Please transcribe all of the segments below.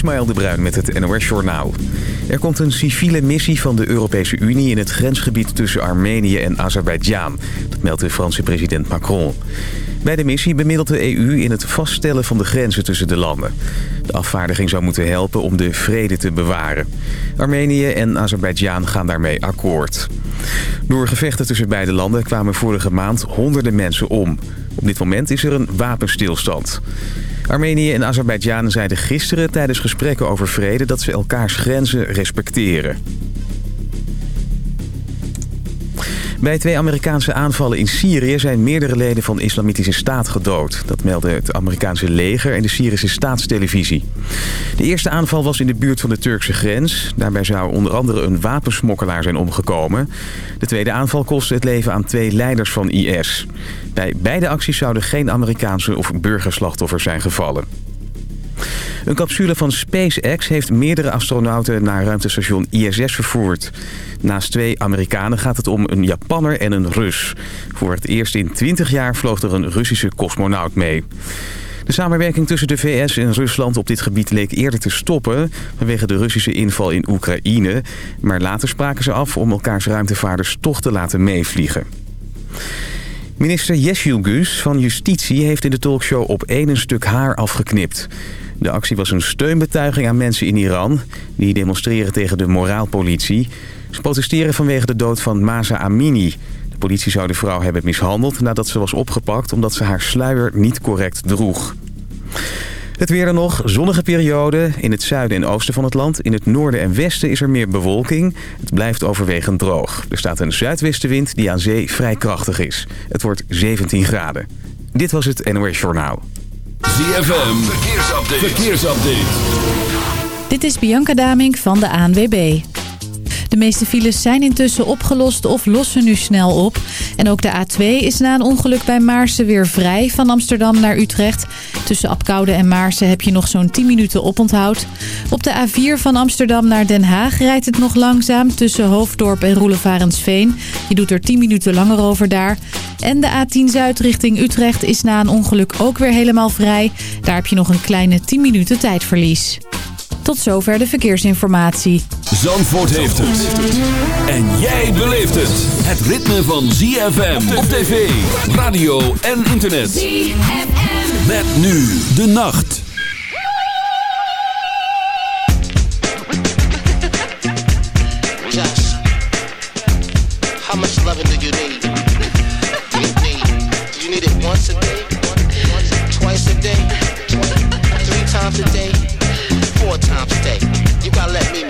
Ismaël de Bruin met het NOS Journaal. Er komt een civiele missie van de Europese Unie in het grensgebied tussen Armenië en Azerbeidzjan. Dat meldt de Franse president Macron. Bij de missie bemiddelt de EU in het vaststellen van de grenzen tussen de landen. De afvaardiging zou moeten helpen om de vrede te bewaren. Armenië en Azerbeidzjan gaan daarmee akkoord. Door gevechten tussen beide landen kwamen vorige maand honderden mensen om. Op dit moment is er een wapenstilstand. Armenië en Azerbeidzjan zeiden gisteren tijdens gesprekken over vrede... dat ze elkaars grenzen respecteren. Bij twee Amerikaanse aanvallen in Syrië zijn meerdere leden van de Islamitische Staat gedood. Dat meldde het Amerikaanse leger en de Syrische staatstelevisie. De eerste aanval was in de buurt van de Turkse grens. Daarbij zou onder andere een wapensmokkelaar zijn omgekomen. De tweede aanval kostte het leven aan twee leiders van IS. Bij beide acties zouden geen Amerikaanse of burgerslachtoffers zijn gevallen. Een capsule van SpaceX heeft meerdere astronauten naar ruimtestation ISS vervoerd. Naast twee Amerikanen gaat het om een Japanner en een Rus. Voor het eerst in 20 jaar vloog er een Russische cosmonaut mee. De samenwerking tussen de VS en Rusland op dit gebied leek eerder te stoppen... vanwege de Russische inval in Oekraïne. Maar later spraken ze af om elkaars ruimtevaarders toch te laten meevliegen. Minister Gus van Justitie heeft in de talkshow op één stuk haar afgeknipt. De actie was een steunbetuiging aan mensen in Iran... die demonstreren tegen de moraalpolitie. Ze protesteren vanwege de dood van Masa Amini. De politie zou de vrouw hebben mishandeld nadat ze was opgepakt... omdat ze haar sluier niet correct droeg. Het weer dan nog, zonnige periode in het zuiden en oosten van het land. In het noorden en westen is er meer bewolking. Het blijft overwegend droog. Er staat een zuidwestenwind die aan zee vrij krachtig is. Het wordt 17 graden. Dit was het NOS Journaal. ZFM, verkeersupdate. verkeersupdate. Dit is Bianca Damink van de ANWB. De meeste files zijn intussen opgelost of lossen nu snel op. En ook de A2 is na een ongeluk bij Maarsen weer vrij van Amsterdam naar Utrecht. Tussen Apkoude en Maarsen heb je nog zo'n 10 minuten oponthoud. Op de A4 van Amsterdam naar Den Haag rijdt het nog langzaam tussen Hoofddorp en Roelevarensveen. Je doet er 10 minuten langer over daar. En de A10 Zuid richting Utrecht is na een ongeluk ook weer helemaal vrij. Daar heb je nog een kleine 10 minuten tijdverlies. Tot zover de verkeersinformatie. Zandvoort heeft het. En jij beleeft het. Het ritme van ZFM op tv, radio en internet. ZFM. Met nu de nacht. How much loving do you need? Do you need, do you need it once a day? Twice a day? Three times a day? Four times a day? You gotta let me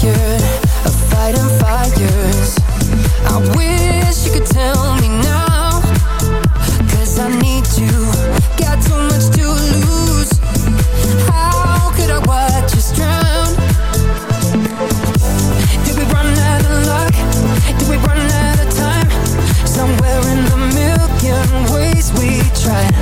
of fighting fires. I wish you could tell me now, I need you. Got too much to lose. How could I watch drown? Did we run out of luck? Did we run out of time? Somewhere in the million ways we tried.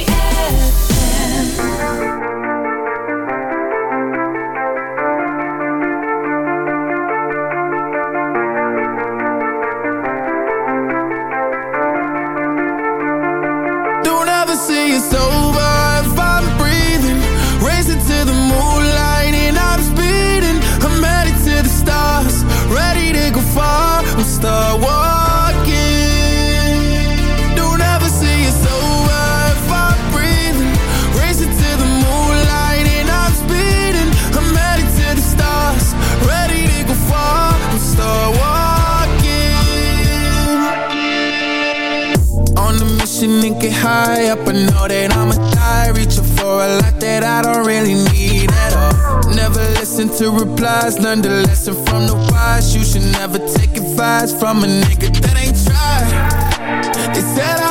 know that I'ma die Reaching for a lot that I don't really need at all. Never listen to replies Learn the lesson from the wise. You should never take advice From a nigga that ain't tried. They said I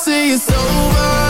say it's over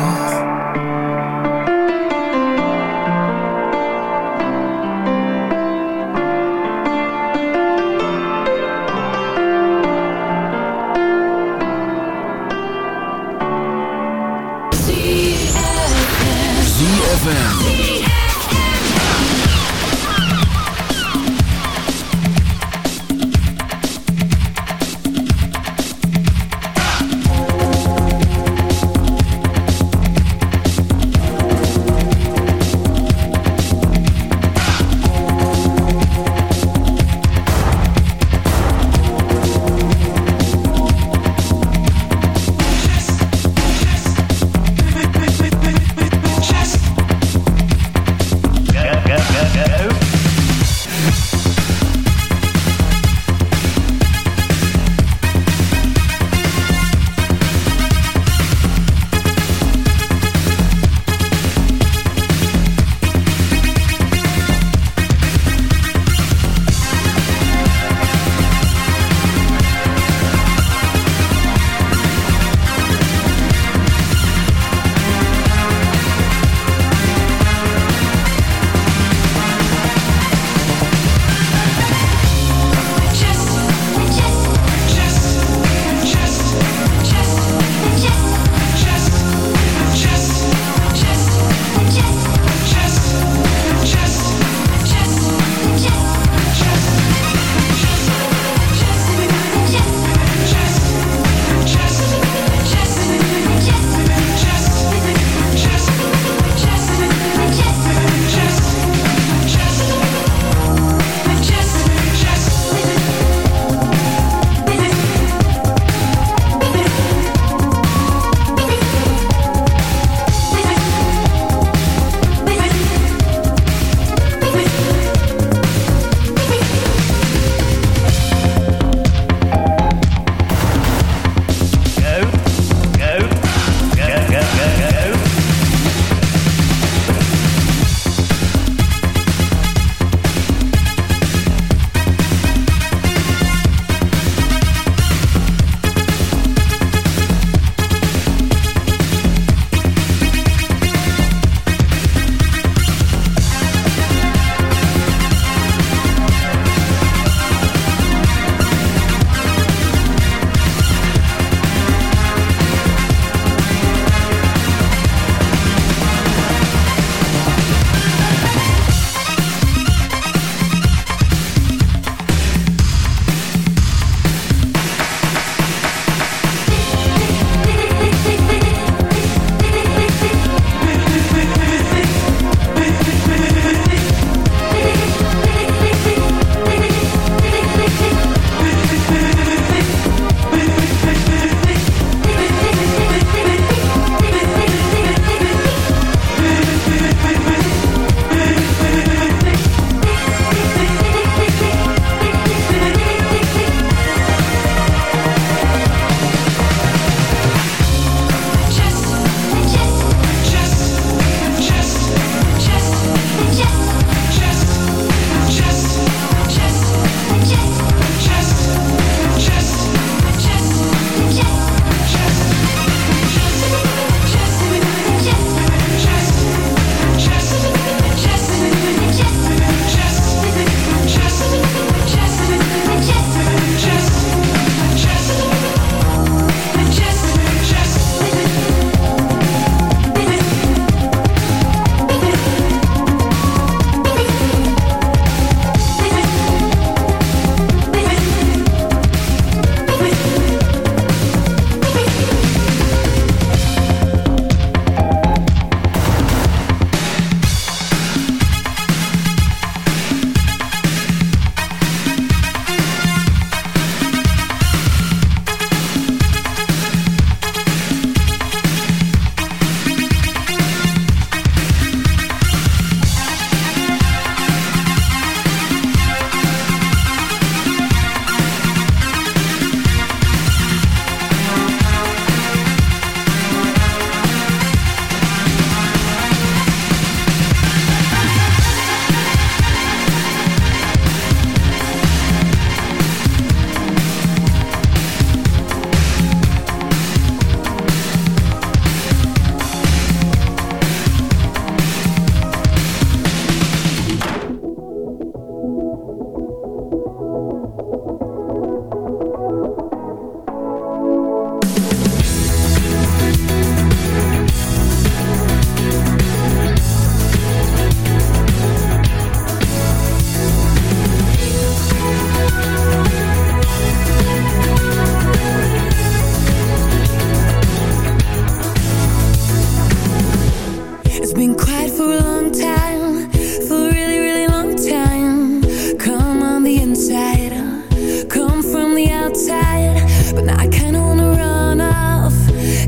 on the outside But now I kinda wanna run off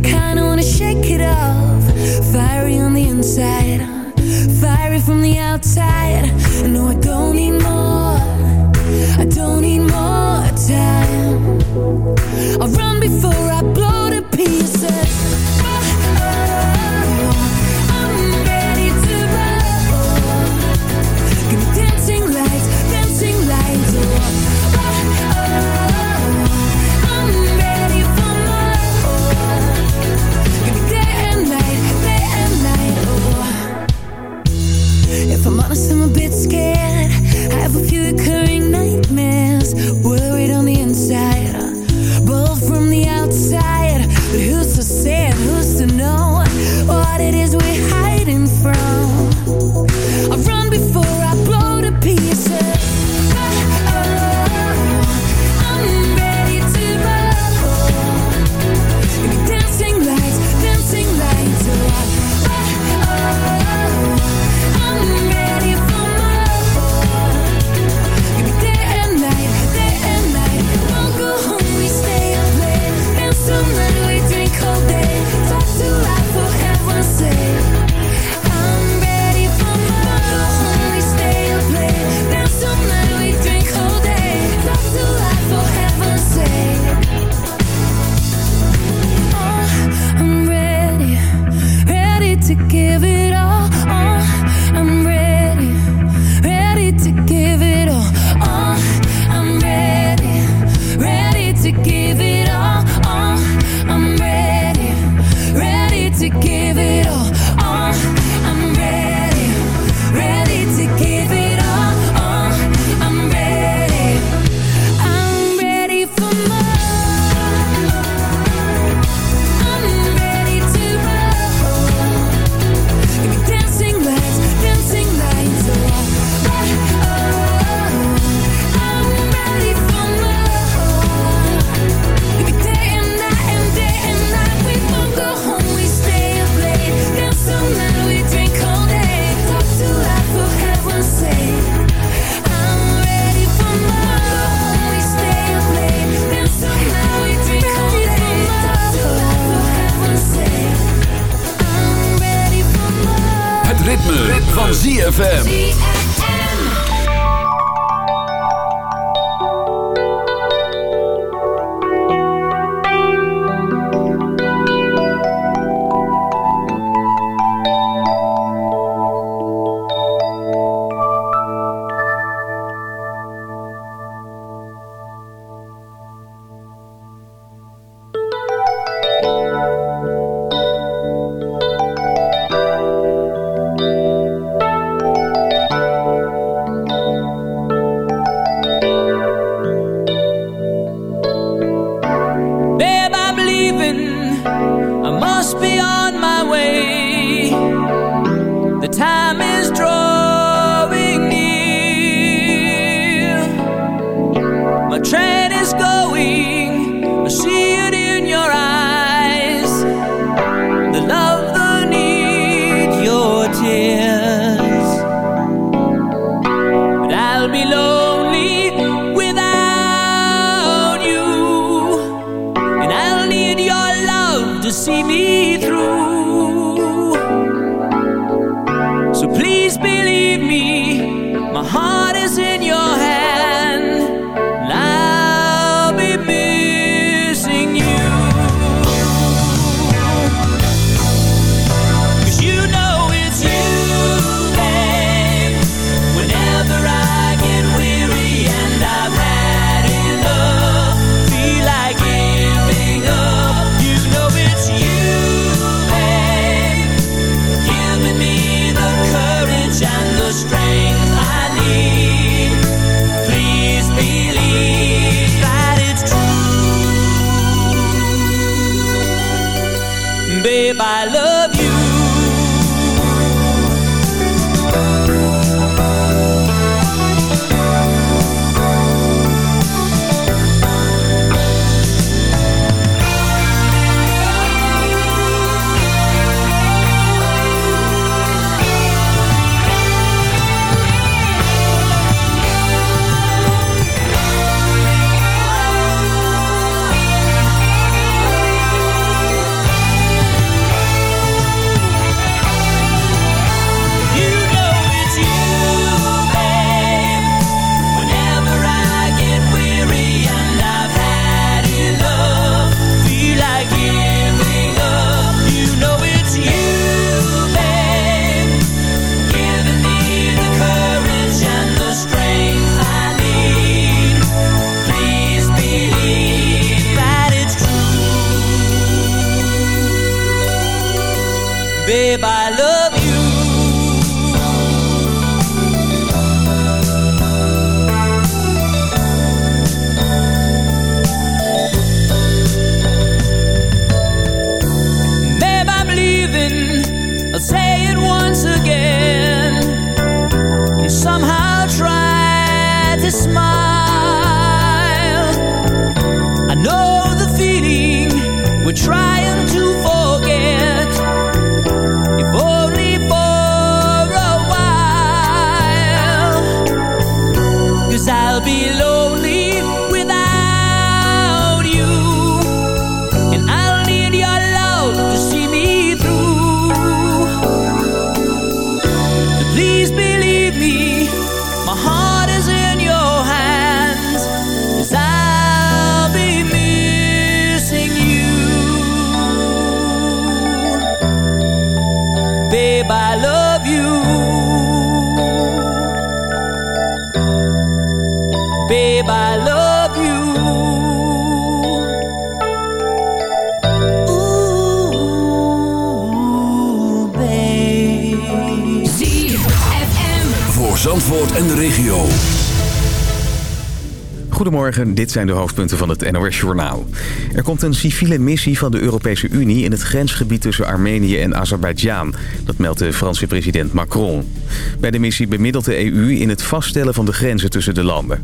Kinda wanna shake it off. Fiery on the inside Fiery from the outside. No, I don't need more I don't need more time. I'll run before I blow. Dit zijn de hoofdpunten van het NOS-journaal. Er komt een civiele missie van de Europese Unie in het grensgebied tussen Armenië en Azerbeidzjan. Dat meldt de Franse president Macron. Bij de missie bemiddelt de EU in het vaststellen van de grenzen tussen de landen.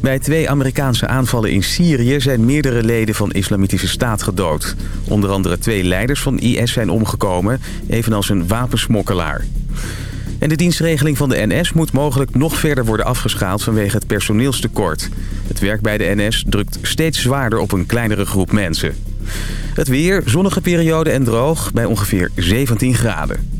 Bij twee Amerikaanse aanvallen in Syrië zijn meerdere leden van Islamitische Staat gedood. Onder andere twee leiders van IS zijn omgekomen, evenals een wapensmokkelaar. En de dienstregeling van de NS moet mogelijk nog verder worden afgeschaald vanwege het personeelstekort. Het werk bij de NS drukt steeds zwaarder op een kleinere groep mensen. Het weer, zonnige periode en droog bij ongeveer 17 graden.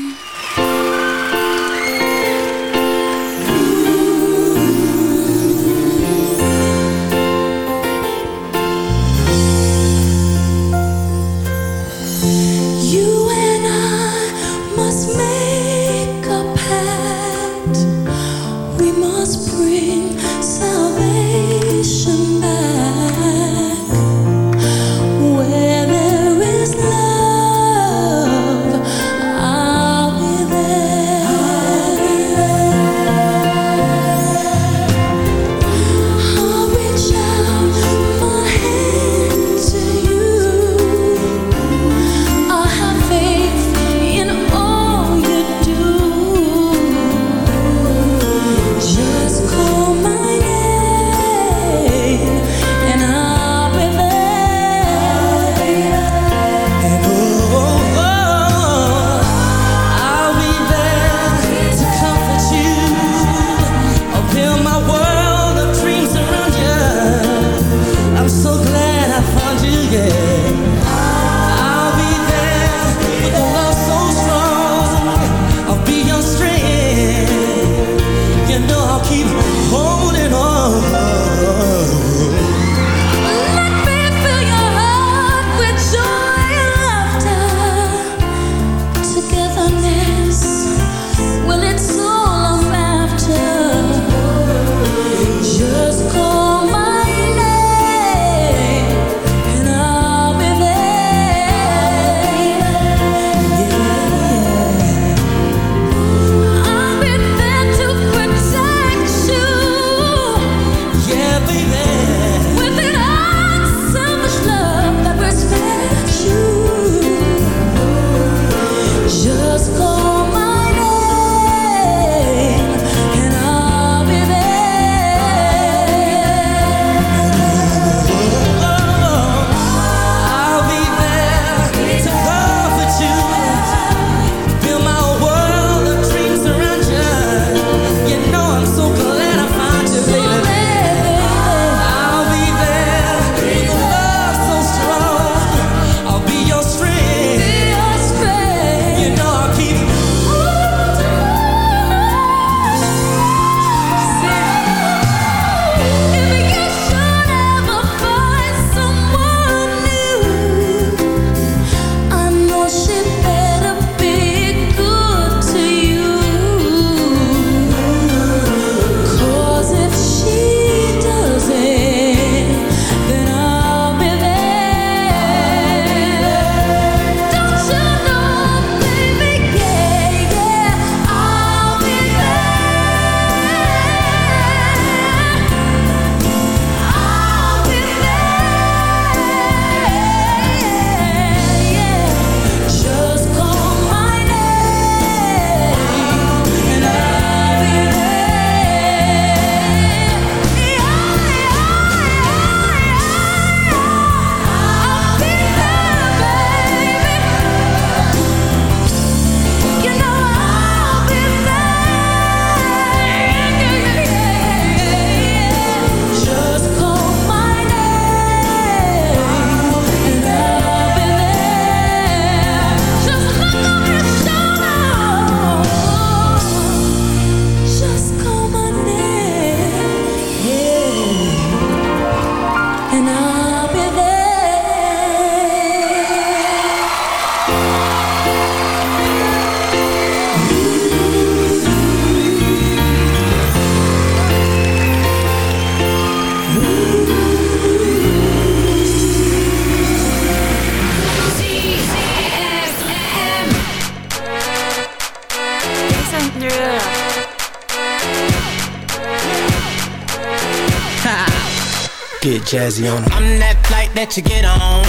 Jazzy on them. I'm that flight that you get on.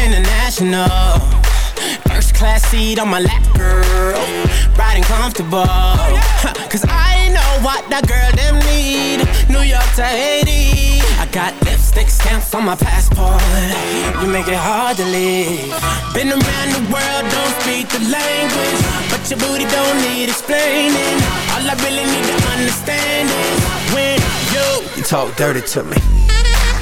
International. First class seat on my lap, girl. Riding comfortable. Cause I know what that girl them need. New York to Haiti. I got lipstick stamps on my passport. You make it hard to leave. Been around the world, don't speak the language. But your booty don't need explaining. All I really need to understand is when you, you talk dirty to me.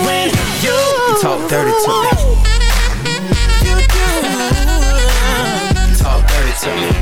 when you, talk dirty to me. You do. Talk dirty to me.